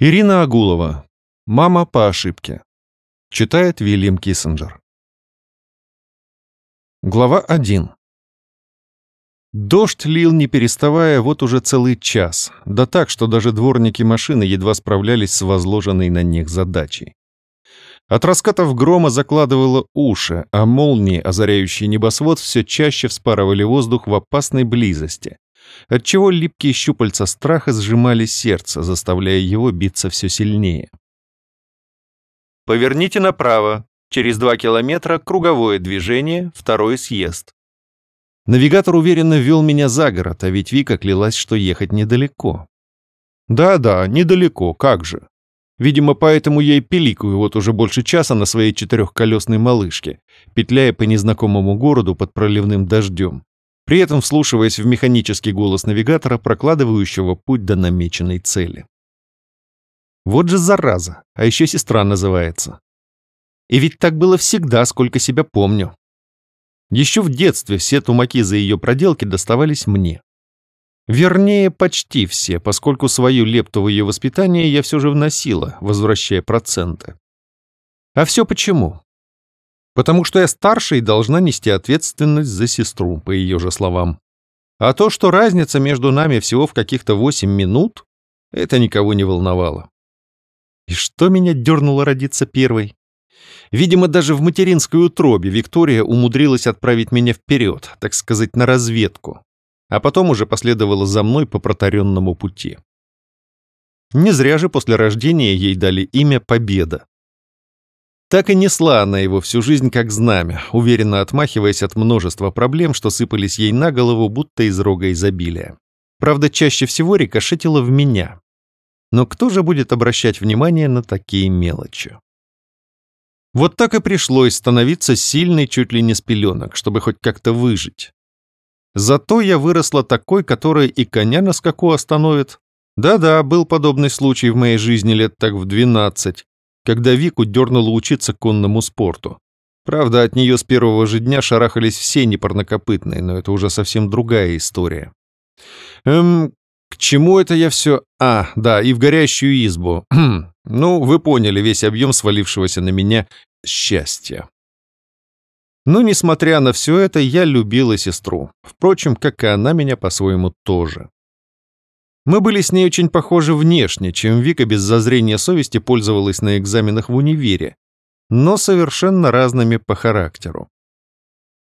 Ирина Агулова. Мама по ошибке. Читает Вильям Киссинджер. Глава 1. Дождь лил не переставая вот уже целый час, да так, что даже дворники машины едва справлялись с возложенной на них задачей. От раскатов грома закладывало уши, а молнии, озаряющие небосвод, все чаще вспарывали воздух в опасной близости, отчего липкие щупальца страха сжимали сердце, заставляя его биться все сильнее. «Поверните направо. Через два километра круговое движение, второй съезд». Навигатор уверенно вел меня за город, а ведь Вика клялась, что ехать недалеко. Да-да, недалеко, как же. Видимо, поэтому я и пиликаю вот уже больше часа на своей четырехколесной малышке, петляя по незнакомому городу под проливным дождем, при этом вслушиваясь в механический голос навигатора, прокладывающего путь до намеченной цели. Вот же зараза, а еще сестра называется. И ведь так было всегда, сколько себя помню. Еще в детстве все тумаки за ее проделки доставались мне. Вернее, почти все, поскольку свою лепту в ее воспитание я все же вносила, возвращая проценты. А все почему? Потому что я старше и должна нести ответственность за сестру, по ее же словам. А то, что разница между нами всего в каких-то 8 минут, это никого не волновало. И что меня дернуло родиться первой? Видимо, даже в материнской утробе Виктория умудрилась отправить меня вперед, так сказать, на разведку а потом уже последовала за мной по протаренному пути. Не зря же после рождения ей дали имя Победа. Так и несла она его всю жизнь как знамя, уверенно отмахиваясь от множества проблем, что сыпались ей на голову, будто из рога изобилия. Правда, чаще всего рикошетила в меня. Но кто же будет обращать внимание на такие мелочи? Вот так и пришлось становиться сильной чуть ли не с пеленок, чтобы хоть как-то выжить. Зато я выросла такой, которая и коня на скаку остановит. Да-да, был подобный случай в моей жизни лет так в двенадцать, когда Вику дернула учиться конному спорту. Правда, от нее с первого же дня шарахались все непарнокопытные, но это уже совсем другая история. Эм, к чему это я все... А, да, и в горящую избу. ну, вы поняли весь объем свалившегося на меня счастья. Но, несмотря на все это, я любила сестру. Впрочем, как и она меня по-своему тоже. Мы были с ней очень похожи внешне, чем Вика без зазрения совести пользовалась на экзаменах в универе, но совершенно разными по характеру.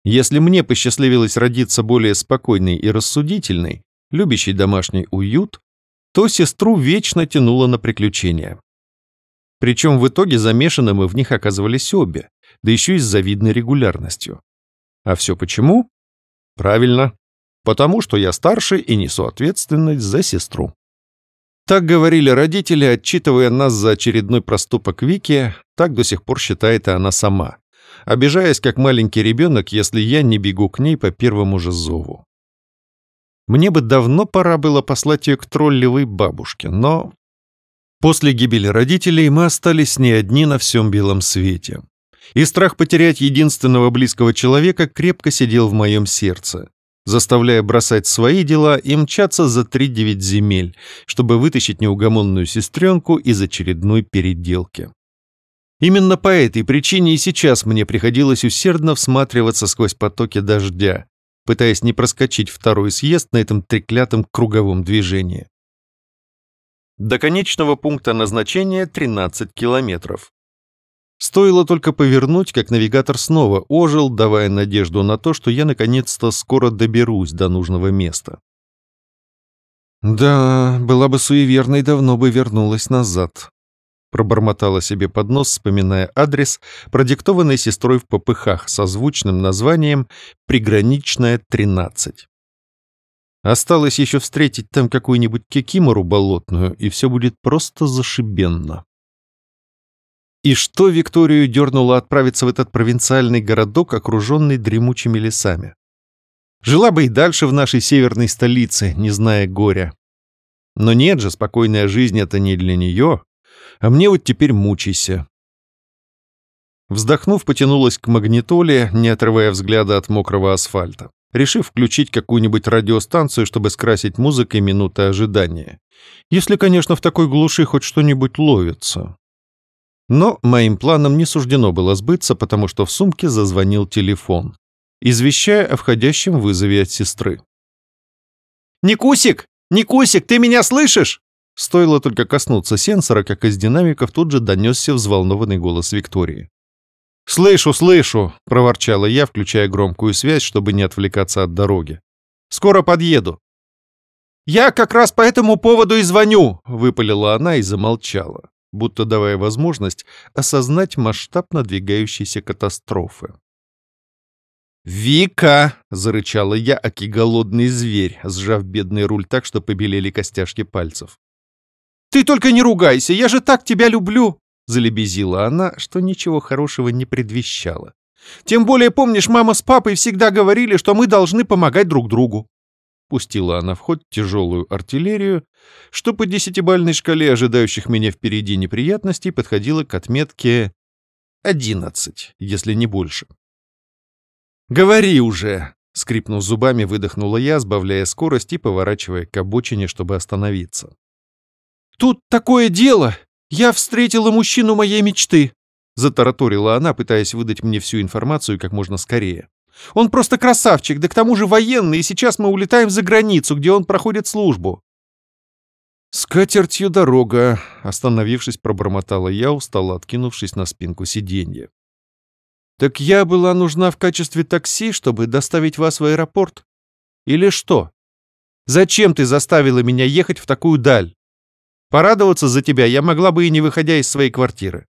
Если мне посчастливилось родиться более спокойной и рассудительной, любящей домашний уют, то сестру вечно тянуло на приключения. Причем в итоге замешаны мы в них оказывались обе, да еще и с завидной регулярностью. А все почему? Правильно, потому что я старше и несу ответственность за сестру. Так говорили родители, отчитывая нас за очередной проступок Вики, так до сих пор считает и она сама, обижаясь как маленький ребенок, если я не бегу к ней по первому же зову. Мне бы давно пора было послать ее к троллевой бабушке, но... После гибели родителей мы остались не одни на всем белом свете и страх потерять единственного близкого человека крепко сидел в моем сердце, заставляя бросать свои дела и мчаться за три-девять земель, чтобы вытащить неугомонную сестренку из очередной переделки. Именно по этой причине и сейчас мне приходилось усердно всматриваться сквозь потоки дождя, пытаясь не проскочить второй съезд на этом треклятом круговом движении. До конечного пункта назначения 13 километров. Стоило только повернуть, как навигатор снова ожил, давая надежду на то, что я наконец-то скоро доберусь до нужного места. «Да, была бы суеверной, давно бы вернулась назад», — пробормотала себе под нос, вспоминая адрес, продиктованный сестрой в попыхах со звучным названием «Приграничная 13». Осталось еще встретить там какую-нибудь кикимору болотную, и все будет просто зашибенно. И что Викторию дернуло отправиться в этот провинциальный городок, окруженный дремучими лесами? Жила бы и дальше в нашей северной столице, не зная горя. Но нет же, спокойная жизнь — это не для нее, а мне вот теперь мучайся. Вздохнув, потянулась к магнитоле, не отрывая взгляда от мокрого асфальта. решив включить какую-нибудь радиостанцию, чтобы скрасить музыкой минуты ожидания. Если, конечно, в такой глуши хоть что-нибудь ловится. Но моим планам не суждено было сбыться, потому что в сумке зазвонил телефон, извещая о входящем вызове от сестры. «Никусик! Никусик, ты меня слышишь?» Стоило только коснуться сенсора, как из динамиков тут же донесся взволнованный голос Виктории. «Слышу, слышу!» — проворчала я, включая громкую связь, чтобы не отвлекаться от дороги. «Скоро подъеду». «Я как раз по этому поводу и звоню!» — выпалила она и замолчала, будто давая возможность осознать масштаб надвигающейся катастрофы. «Вика!» — зарычала я, аки голодный зверь, сжав бедный руль так, что побелели костяшки пальцев. «Ты только не ругайся, я же так тебя люблю!» Залебезила она, что ничего хорошего не предвещало. «Тем более, помнишь, мама с папой всегда говорили, что мы должны помогать друг другу». Пустила она в ход тяжелую артиллерию, что по десятибальной шкале ожидающих меня впереди неприятностей подходила к отметке одиннадцать, если не больше. «Говори уже!» — скрипнув зубами, выдохнула я, сбавляя скорость и поворачивая к обочине, чтобы остановиться. «Тут такое дело! Я встретила мужчину моей мечты!» Затараторила она, пытаясь выдать мне всю информацию как можно скорее. «Он просто красавчик, да к тому же военный, и сейчас мы улетаем за границу, где он проходит службу». «С катертью дорога», — остановившись, пробормотала я, устало откинувшись на спинку сиденья. «Так я была нужна в качестве такси, чтобы доставить вас в аэропорт? Или что? Зачем ты заставила меня ехать в такую даль?» Порадоваться за тебя я могла бы и не выходя из своей квартиры.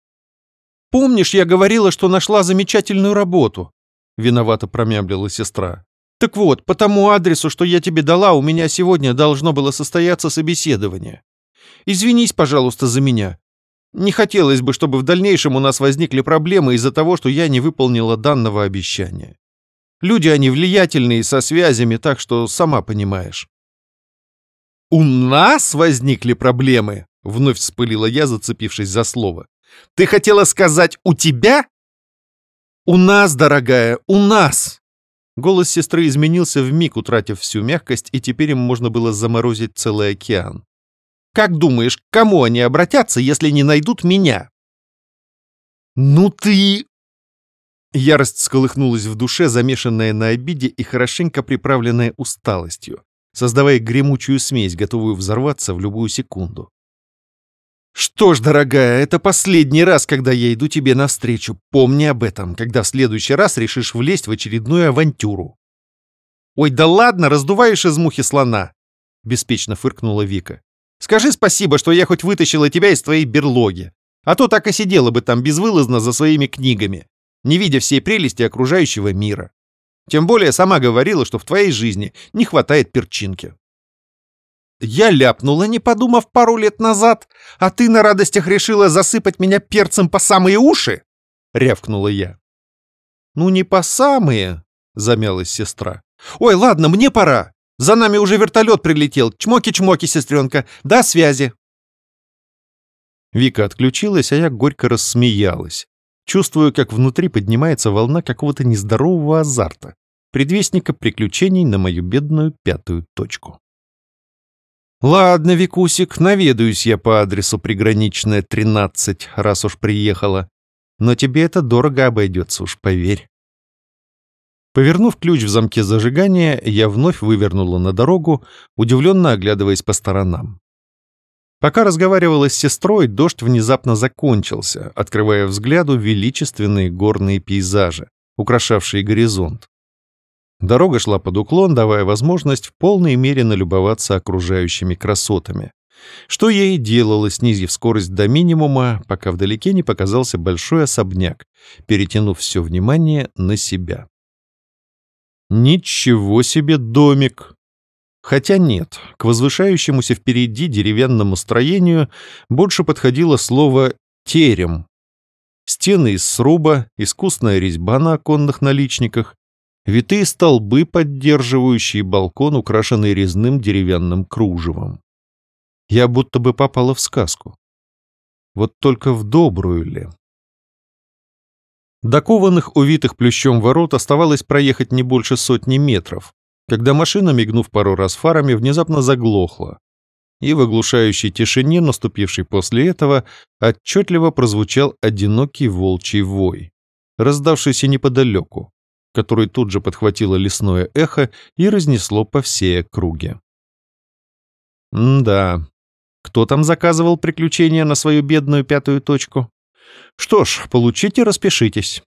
Помнишь, я говорила, что нашла замечательную работу? Виновато промямлила сестра. Так вот, по тому адресу, что я тебе дала, у меня сегодня должно было состояться собеседование. Извинись, пожалуйста, за меня. Не хотелось бы, чтобы в дальнейшем у нас возникли проблемы из-за того, что я не выполнила данного обещания. Люди, они влиятельные, со связями, так что сама понимаешь. «У нас возникли проблемы?» — вновь вспылила я, зацепившись за слово. «Ты хотела сказать «у тебя»?» «У нас, дорогая, у нас!» Голос сестры изменился в миг, утратив всю мягкость, и теперь им можно было заморозить целый океан. «Как думаешь, к кому они обратятся, если не найдут меня?» «Ну ты...» Ярость сколыхнулась в душе, замешанная на обиде и хорошенько приправленная усталостью создавая гремучую смесь, готовую взорваться в любую секунду. «Что ж, дорогая, это последний раз, когда я иду тебе навстречу. Помни об этом, когда в следующий раз решишь влезть в очередную авантюру». «Ой, да ладно, раздуваешь из мухи слона!» — беспечно фыркнула Вика. «Скажи спасибо, что я хоть вытащила тебя из твоей берлоги, а то так и сидела бы там безвылазно за своими книгами, не видя всей прелести окружающего мира». Тем более сама говорила, что в твоей жизни не хватает перчинки. Я ляпнула, не подумав пару лет назад, а ты на радостях решила засыпать меня перцем по самые уши? Рявкнула я. Ну не по самые, замялась сестра. Ой, ладно, мне пора. За нами уже вертолет прилетел. Чмоки-чмоки, сестренка. До связи. Вика отключилась, а я горько рассмеялась. Чувствую, как внутри поднимается волна какого-то нездорового азарта предвестника приключений на мою бедную пятую точку. «Ладно, Викусик, наведаюсь я по адресу приграничная 13, раз уж приехала. Но тебе это дорого обойдется, уж поверь». Повернув ключ в замке зажигания, я вновь вывернула на дорогу, удивленно оглядываясь по сторонам. Пока разговаривала с сестрой, дождь внезапно закончился, открывая взгляду величественные горные пейзажи, украшавшие горизонт. Дорога шла под уклон, давая возможность в полной мере налюбоваться окружающими красотами. Что я и делала, снизив скорость до минимума, пока вдалеке не показался большой особняк, перетянув все внимание на себя. Ничего себе домик! Хотя нет, к возвышающемуся впереди деревянному строению больше подходило слово «терем». Стены из сруба, искусная резьба на оконных наличниках, витые столбы, поддерживающие балкон, украшенный резным деревянным кружевом. Я будто бы попала в сказку. Вот только в добрую ли? До кованых, увитых плющом ворот оставалось проехать не больше сотни метров, когда машина, мигнув пару раз фарами, внезапно заглохла. И в оглушающей тишине, наступившей после этого, отчетливо прозвучал одинокий волчий вой, раздавшийся неподалеку, который тут же подхватило лесное эхо и разнесло по всей округе. М-да, кто там заказывал приключения на свою бедную пятую точку? Что ж, получите, распишитесь.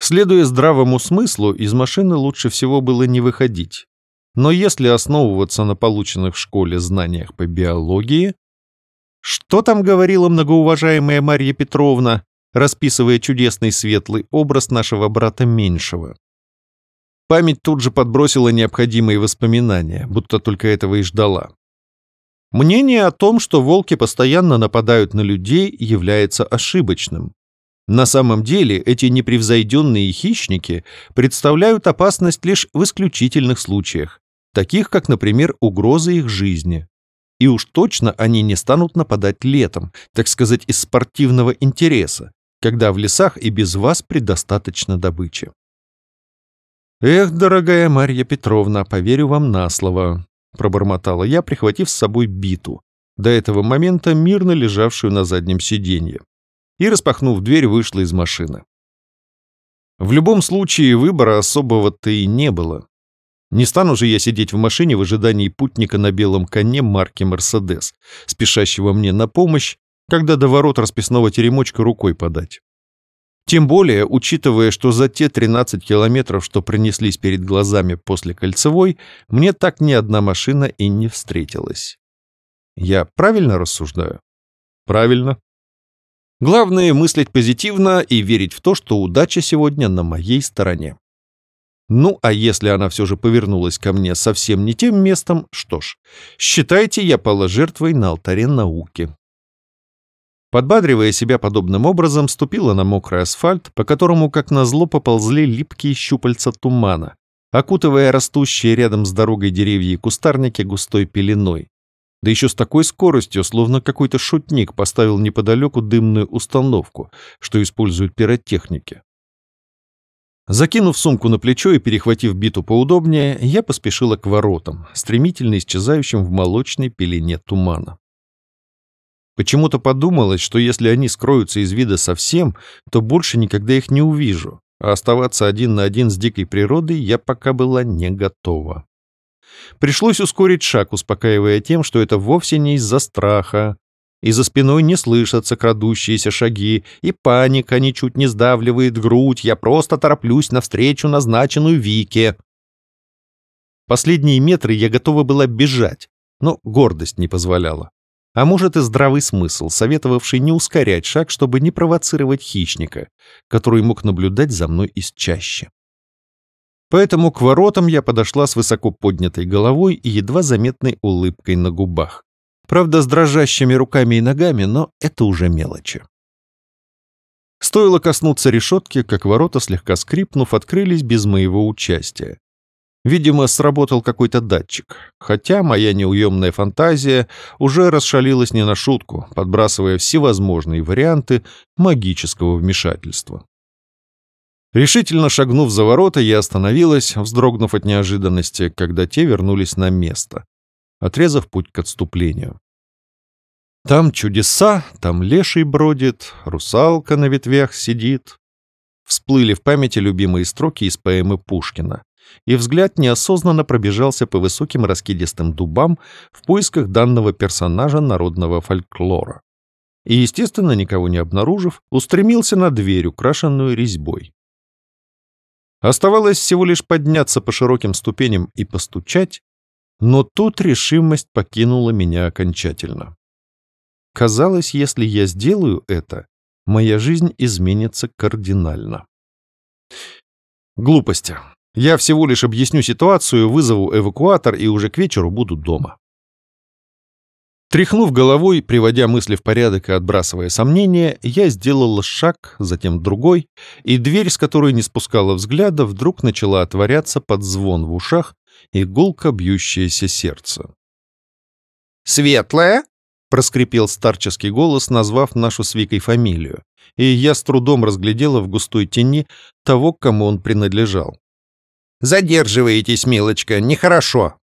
Следуя здравому смыслу, из машины лучше всего было не выходить. Но если основываться на полученных в школе знаниях по биологии... Что там говорила многоуважаемая Марья Петровна, расписывая чудесный светлый образ нашего брата меньшего? Память тут же подбросила необходимые воспоминания, будто только этого и ждала. Мнение о том, что волки постоянно нападают на людей, является ошибочным. На самом деле эти непревзойденные хищники представляют опасность лишь в исключительных случаях, таких как, например, угрозы их жизни. И уж точно они не станут нападать летом, так сказать, из спортивного интереса, когда в лесах и без вас предостаточно добычи. «Эх, дорогая Марья Петровна, поверю вам на слово», — пробормотала я, прихватив с собой биту, до этого момента мирно лежавшую на заднем сиденье, и, распахнув дверь, вышла из машины. В любом случае, выбора особого-то и не было. Не стану же я сидеть в машине в ожидании путника на белом коне марки «Мерседес», спешащего мне на помощь, когда до ворот расписного теремочка рукой подать. Тем более, учитывая, что за те 13 километров, что принеслись перед глазами после кольцевой, мне так ни одна машина и не встретилась. Я правильно рассуждаю? Правильно. Главное — мыслить позитивно и верить в то, что удача сегодня на моей стороне. Ну, а если она все же повернулась ко мне совсем не тем местом, что ж, считайте, я пала жертвой на алтаре науки. Подбадривая себя подобным образом, ступила на мокрый асфальт, по которому, как назло, поползли липкие щупальца тумана, окутывая растущие рядом с дорогой деревья и кустарники густой пеленой. Да еще с такой скоростью, словно какой-то шутник поставил неподалеку дымную установку, что используют пиротехники. Закинув сумку на плечо и перехватив биту поудобнее, я поспешила к воротам, стремительно исчезающим в молочной пелене тумана. Почему-то подумалось, что если они скроются из вида совсем, то больше никогда их не увижу, а оставаться один на один с дикой природой я пока была не готова. Пришлось ускорить шаг, успокаивая тем, что это вовсе не из-за страха, и за спиной не слышатся крадущиеся шаги, и паника ничуть не сдавливает грудь, я просто тороплюсь навстречу назначенную Вике. Последние метры я готова была бежать, но гордость не позволяла. А может и здравый смысл, советовавший не ускорять шаг, чтобы не провоцировать хищника, который мог наблюдать за мной из чаще. Поэтому к воротам я подошла с высоко поднятой головой и едва заметной улыбкой на губах. Правда, с дрожащими руками и ногами, но это уже мелочи. Стоило коснуться решетки, как ворота, слегка скрипнув, открылись без моего участия. Видимо, сработал какой-то датчик, хотя моя неуемная фантазия уже расшалилась не на шутку, подбрасывая всевозможные варианты магического вмешательства. Решительно шагнув за ворота, я остановилась, вздрогнув от неожиданности, когда те вернулись на место, отрезав путь к отступлению. Там чудеса, там леший бродит, русалка на ветвях сидит. Всплыли в памяти любимые строки из поэмы Пушкина, и взгляд неосознанно пробежался по высоким раскидистым дубам в поисках данного персонажа народного фольклора. И, естественно, никого не обнаружив, устремился на дверь, украшенную резьбой. Оставалось всего лишь подняться по широким ступеням и постучать, но тут решимость покинула меня окончательно. Казалось, если я сделаю это, моя жизнь изменится кардинально. Глупости. Я всего лишь объясню ситуацию, вызову эвакуатор и уже к вечеру буду дома. Тряхнув головой, приводя мысли в порядок и отбрасывая сомнения, я сделала шаг, затем другой, и дверь, с которой не спускала взгляда, вдруг начала отворяться под звон в ушах и гулко бьющееся сердце. «Светлая?» проскрипел старческий голос, назвав нашу с Викой фамилию, и я с трудом разглядела в густой тени того, кому он принадлежал. «Задерживаетесь, милочка, нехорошо».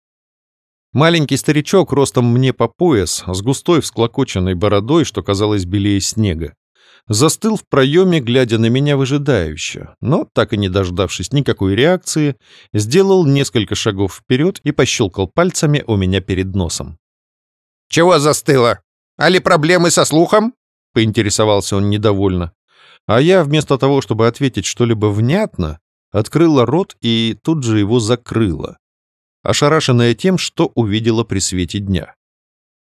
Маленький старичок ростом мне по пояс, с густой всклокоченной бородой, что казалось белее снега, застыл в проеме, глядя на меня выжидающе, но, так и не дождавшись никакой реакции, сделал несколько шагов вперед и пощелкал пальцами у меня перед носом. «Чего застыло? Али проблемы со слухом?» — поинтересовался он недовольно. А я, вместо того, чтобы ответить что-либо внятно, открыла рот и тут же его закрыла, ошарашенная тем, что увидела при свете дня.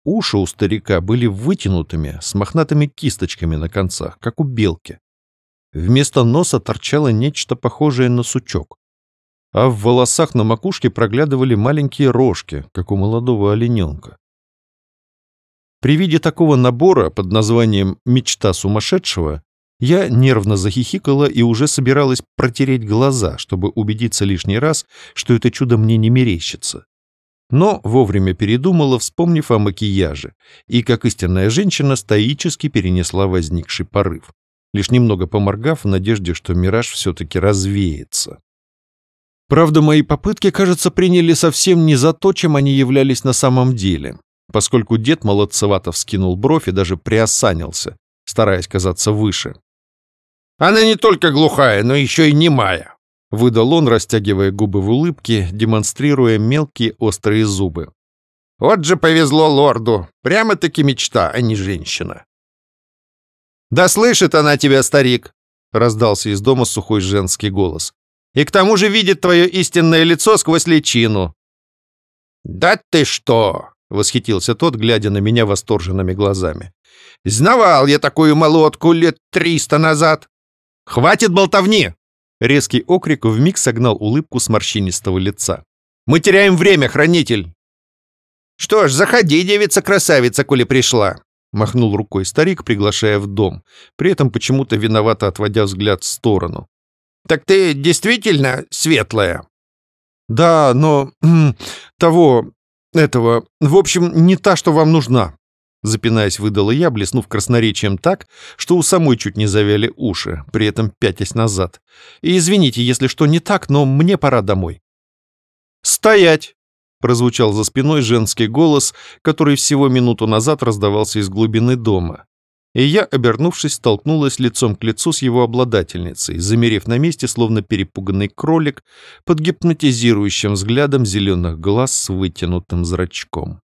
Уши у старика были вытянутыми, с мохнатыми кисточками на концах, как у белки. Вместо носа торчало нечто похожее на сучок. А в волосах на макушке проглядывали маленькие рожки, как у молодого олененка. При виде такого набора под названием «Мечта сумасшедшего» я нервно захихикала и уже собиралась протереть глаза, чтобы убедиться лишний раз, что это чудо мне не мерещится. Но вовремя передумала, вспомнив о макияже, и, как истинная женщина, стоически перенесла возникший порыв, лишь немного поморгав в надежде, что мираж все-таки развеется. Правда, мои попытки, кажется, приняли совсем не за то, чем они являлись на самом деле поскольку дед молодцевато вскинул бровь и даже приосанился, стараясь казаться выше. «Она не только глухая, но еще и немая», — выдал он, растягивая губы в улыбке, демонстрируя мелкие острые зубы. «Вот же повезло лорду. Прямо-таки мечта, а не женщина». «Да слышит она тебя, старик!» — раздался из дома сухой женский голос. «И к тому же видит твое истинное лицо сквозь личину». «Да ты что!» Восхитился тот, глядя на меня восторженными глазами. «Знавал я такую молотку лет триста назад!» «Хватит болтовни!» Резкий окрик вмиг согнал улыбку с морщинистого лица. «Мы теряем время, хранитель!» «Что ж, заходи, девица-красавица, коли пришла!» Махнул рукой старик, приглашая в дом, при этом почему-то виновато отводя взгляд в сторону. «Так ты действительно светлая?» «Да, но... того... «Этого, в общем, не та, что вам нужна», — запинаясь, выдала я, блеснув красноречием так, что у самой чуть не завяли уши, при этом пятясь назад. «И извините, если что не так, но мне пора домой». «Стоять!» — прозвучал за спиной женский голос, который всего минуту назад раздавался из глубины дома. И я, обернувшись, столкнулась лицом к лицу с его обладательницей, замерев на месте, словно перепуганный кролик, под гипнотизирующим взглядом зеленых глаз с вытянутым зрачком.